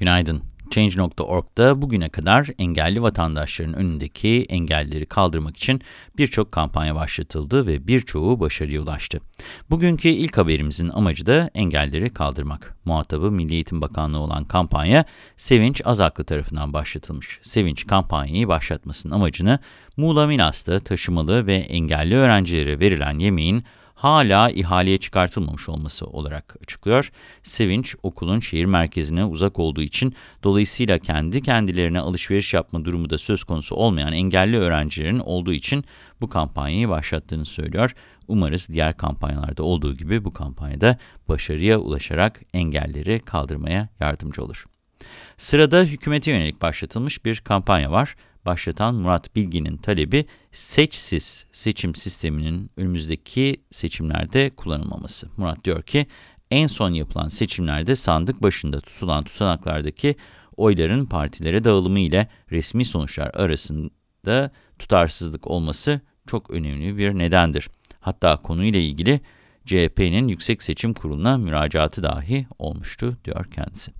Günaydın. Change.org'da bugüne kadar engelli vatandaşların önündeki engelleri kaldırmak için birçok kampanya başlatıldı ve birçoğu başarıya ulaştı. Bugünkü ilk haberimizin amacı da engelleri kaldırmak. Muhatabı Milli Eğitim Bakanlığı olan kampanya Sevinç Azaklı tarafından başlatılmış. Sevinç kampanyayı başlatmasının amacını Muğla Milas'ta taşımalı ve engelli öğrencilere verilen yemeğin hala ihaleye çıkartılmamış olması olarak açıklıyor. Sevinç, okulun şehir merkezine uzak olduğu için dolayısıyla kendi kendilerine alışveriş yapma durumu da söz konusu olmayan engelli öğrencilerin olduğu için bu kampanyayı başlattığını söylüyor. Umarız diğer kampanyalarda olduğu gibi bu kampanyada başarıya ulaşarak engelleri kaldırmaya yardımcı olur. Sırada hükümete yönelik başlatılmış bir kampanya var başlatan Murat Bilgin'in talebi seçsiz seçim sisteminin önümüzdeki seçimlerde kullanılmaması. Murat diyor ki en son yapılan seçimlerde sandık başında tutulan tutanaklardaki oyların partilere dağılımı ile resmi sonuçlar arasında tutarsızlık olması çok önemli bir nedendir. Hatta konuyla ilgili CHP'nin Yüksek Seçim Kurulu'na müracaatı dahi olmuştu diyor kendisi.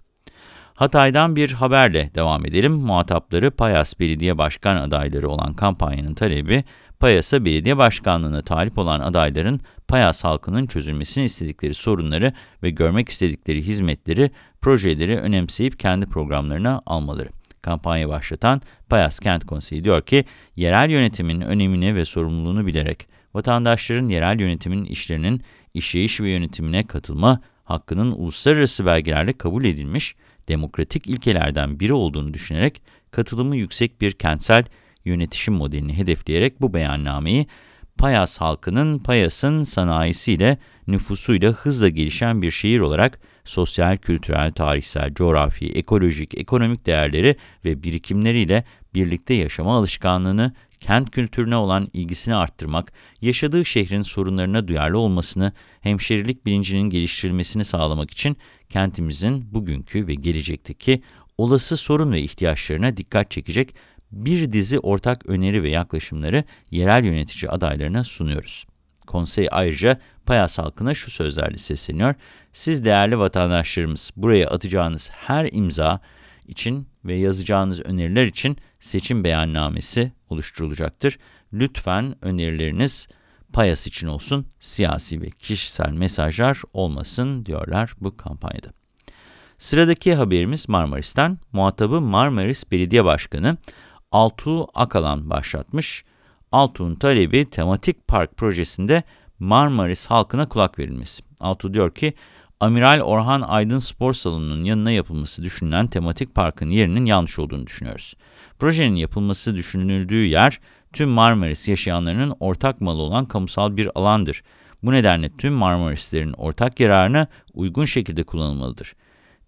Hatay'dan bir haberle devam edelim. Muhatapları Payas Belediye Başkan adayları olan kampanyanın talebi, Payas'a belediye başkanlığına talip olan adayların Payas halkının çözülmesini istedikleri sorunları ve görmek istedikleri hizmetleri, projeleri önemseyip kendi programlarına almaları. Kampanya başlatan Payas Kent Konseyi diyor ki, yerel yönetimin önemini ve sorumluluğunu bilerek vatandaşların yerel yönetimin işlerinin işleyiş ve yönetimine katılma hakkının uluslararası belgelerle kabul edilmiş demokratik ilkelerden biri olduğunu düşünerek katılımı yüksek bir kentsel yönetişim modelini hedefleyerek bu beyannameyi Payas halkının Payas'ın sanayisiyle, nüfusuyla hızla gelişen bir şehir olarak sosyal, kültürel, tarihsel, coğrafi, ekolojik, ekonomik değerleri ve birikimleriyle birlikte yaşama alışkanlığını, kent kültürüne olan ilgisini arttırmak, yaşadığı şehrin sorunlarına duyarlı olmasını, hemşerilik bilincinin geliştirilmesini sağlamak için kentimizin bugünkü ve gelecekteki olası sorun ve ihtiyaçlarına dikkat çekecek bir dizi ortak öneri ve yaklaşımları yerel yönetici adaylarına sunuyoruz. Konsey ayrıca Payas halkına şu sözlerle sesleniyor. Siz değerli vatandaşlarımız buraya atacağınız her imza için ve yazacağınız öneriler için seçim beyannamesi oluşturulacaktır. Lütfen önerileriniz payas için olsun, siyasi ve kişisel mesajlar olmasın diyorlar bu kampanyada. Sıradaki haberimiz Marmaris'ten. Muhatabı Marmaris Belediye Başkanı Altuğ Akalan başlatmış. Altuğ'un talebi tematik park projesinde Marmaris halkına kulak verilmesi. Altuğ diyor ki, Amiral Orhan Aydın Spor Salonu'nun yanına yapılması düşünülen tematik parkın yerinin yanlış olduğunu düşünüyoruz. Projenin yapılması düşünüldüğü yer, tüm Marmaris yaşayanlarının ortak malı olan kamusal bir alandır. Bu nedenle tüm Marmarislerin ortak yararına uygun şekilde kullanılmalıdır.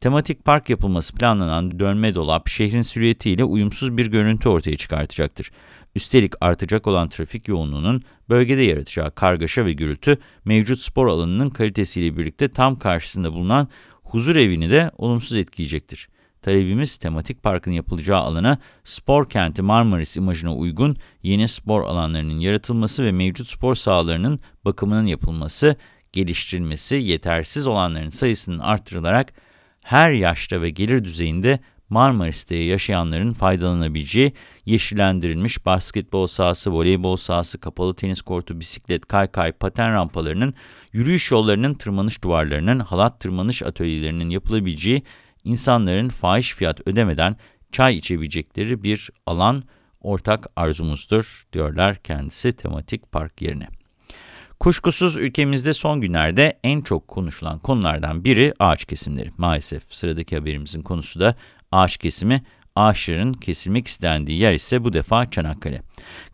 Tematik park yapılması planlanan dönme dolap şehrin sürüyetiyle uyumsuz bir görüntü ortaya çıkartacaktır. Üstelik artacak olan trafik yoğunluğunun bölgede yaratacağı kargaşa ve gürültü mevcut spor alanının kalitesiyle birlikte tam karşısında bulunan huzur evini de olumsuz etkileyecektir. Talebimiz tematik parkın yapılacağı alana spor kenti Marmaris imajına uygun yeni spor alanlarının yaratılması ve mevcut spor sahalarının bakımının yapılması, geliştirilmesi, yetersiz olanların sayısının artırılarak her yaşta ve gelir düzeyinde Marmaris'te yaşayanların faydalanabileceği yeşillendirilmiş basketbol sahası, voleybol sahası, kapalı tenis kortu, bisiklet, kaykay, paten rampalarının, yürüyüş yollarının, tırmanış duvarlarının, halat tırmanış atölyelerinin yapılabileceği insanların fahiş fiyat ödemeden çay içebilecekleri bir alan ortak arzumuzdur diyorlar kendisi tematik park yerine. Kuşkusuz ülkemizde son günlerde en çok konuşulan konulardan biri ağaç kesimleri. Maalesef sıradaki haberimizin konusu da ağaç kesimi. Ağaçların kesilmek istendiği yer ise bu defa Çanakkale.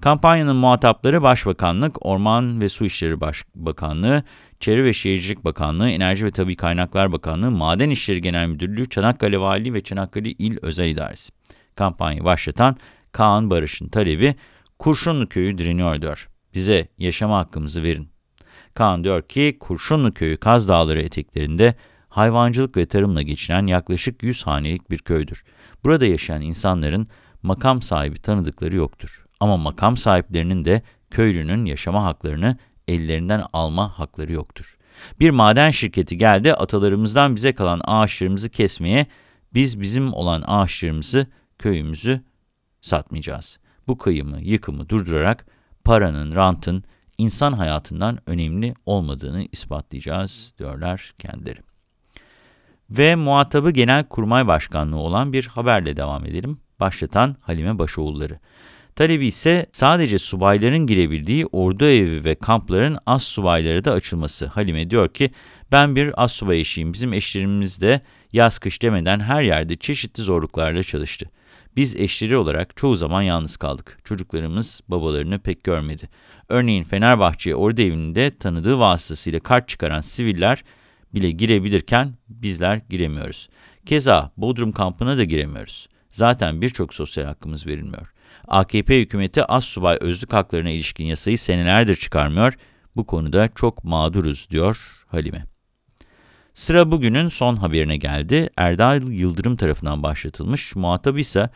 Kampanyanın muhatapları Başbakanlık, Orman ve Su İşleri Başbakanlığı, Çevre ve Şehircilik Bakanlığı, Enerji ve Tabi Kaynaklar Bakanlığı, Maden İşleri Genel Müdürlüğü, Çanakkale Valiliği ve Çanakkale İl Özel İdaresi. Kampanyayı başlatan Kaan Barış'ın talebi Kurşunlu Köyü direniyor diyor. Bize yaşama hakkımızı verin. Kaan diyor ki Kurşunlu Köyü Kaz Dağları eteklerinde hayvancılık ve tarımla geçinen yaklaşık 100 hanelik bir köydür. Burada yaşayan insanların makam sahibi tanıdıkları yoktur. Ama makam sahiplerinin de köylünün yaşama haklarını ellerinden alma hakları yoktur. Bir maden şirketi geldi atalarımızdan bize kalan ağaçlarımızı kesmeye Biz bizim olan ağaçlarımızı, köyümüzü satmayacağız. Bu kıyımı, yıkımı durdurarak paranın, rantın insan hayatından önemli olmadığını ispatlayacağız diyorlar kendileri. Ve muhatabı Genel Kurmay Başkanlığı olan bir haberle devam edelim. Başlatan Halime Başoğulları. Talebi ise sadece subayların girebildiği ordu evi ve kampların az subayları da açılması. Halime diyor ki, ben bir az subay eşiyim. Bizim eşlerimiz de yaz kış demeden her yerde çeşitli zorluklarla çalıştı. Biz eşleri olarak çoğu zaman yalnız kaldık. Çocuklarımız babalarını pek görmedi. Örneğin Fenerbahçe ordu evinde tanıdığı vasıtasıyla kart çıkaran siviller bile girebilirken bizler giremiyoruz. Keza Bodrum kampına da giremiyoruz. Zaten birçok sosyal hakkımız verilmiyor. AKP hükümeti az subay özlük haklarına ilişkin yasayı senelerdir çıkarmıyor. Bu konuda çok mağduruz diyor Halime. Sıra bugünün son haberine geldi. Erdal Yıldırım tarafından başlatılmış. Muhatabı ise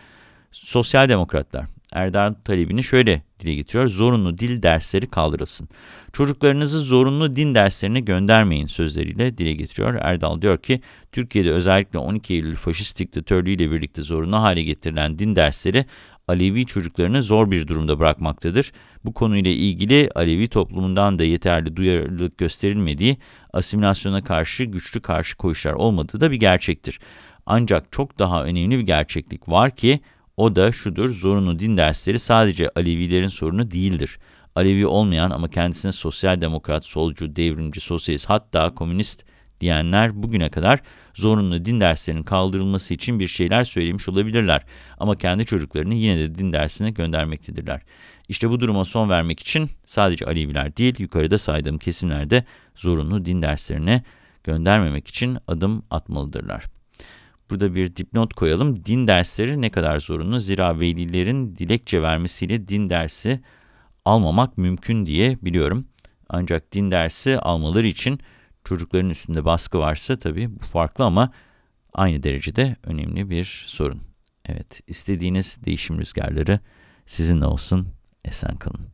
sosyal demokratlar. Erdal talebini şöyle dile getiriyor. Zorunlu dil dersleri kaldırılsın. Çocuklarınızı zorunlu din derslerine göndermeyin sözleriyle dile getiriyor. Erdal diyor ki Türkiye'de özellikle 12 Eylül faşist diktatörlüğüyle birlikte zorunlu hale getirilen din dersleri Alevi çocuklarını zor bir durumda bırakmaktadır. Bu konuyla ilgili Alevi toplumundan da yeterli duyarlılık gösterilmediği, asimilasyona karşı güçlü karşı koyuşlar olmadığı da bir gerçektir. Ancak çok daha önemli bir gerçeklik var ki, o da şudur, zorunlu din dersleri sadece Alevilerin sorunu değildir. Alevi olmayan ama kendisine sosyal demokrat, solcu, devrimci, sosyalist hatta komünist diyenler bugüne kadar zorunlu din derslerinin kaldırılması için bir şeyler söylemiş olabilirler. Ama kendi çocuklarını yine de din dersine göndermektedirler. İşte bu duruma son vermek için sadece Aleviler değil, yukarıda saydığım kesimlerde zorunlu din derslerine göndermemek için adım atmalıdırlar. Burada bir dipnot koyalım. Din dersleri ne kadar zorunlu? Zira velilerin dilekçe vermesiyle din dersi almamak mümkün diye biliyorum. Ancak din dersi almaları için çocukların üstünde baskı varsa tabii bu farklı ama aynı derecede önemli bir sorun. Evet, istediğiniz değişim rüzgarları sizinle olsun. Esen kalın.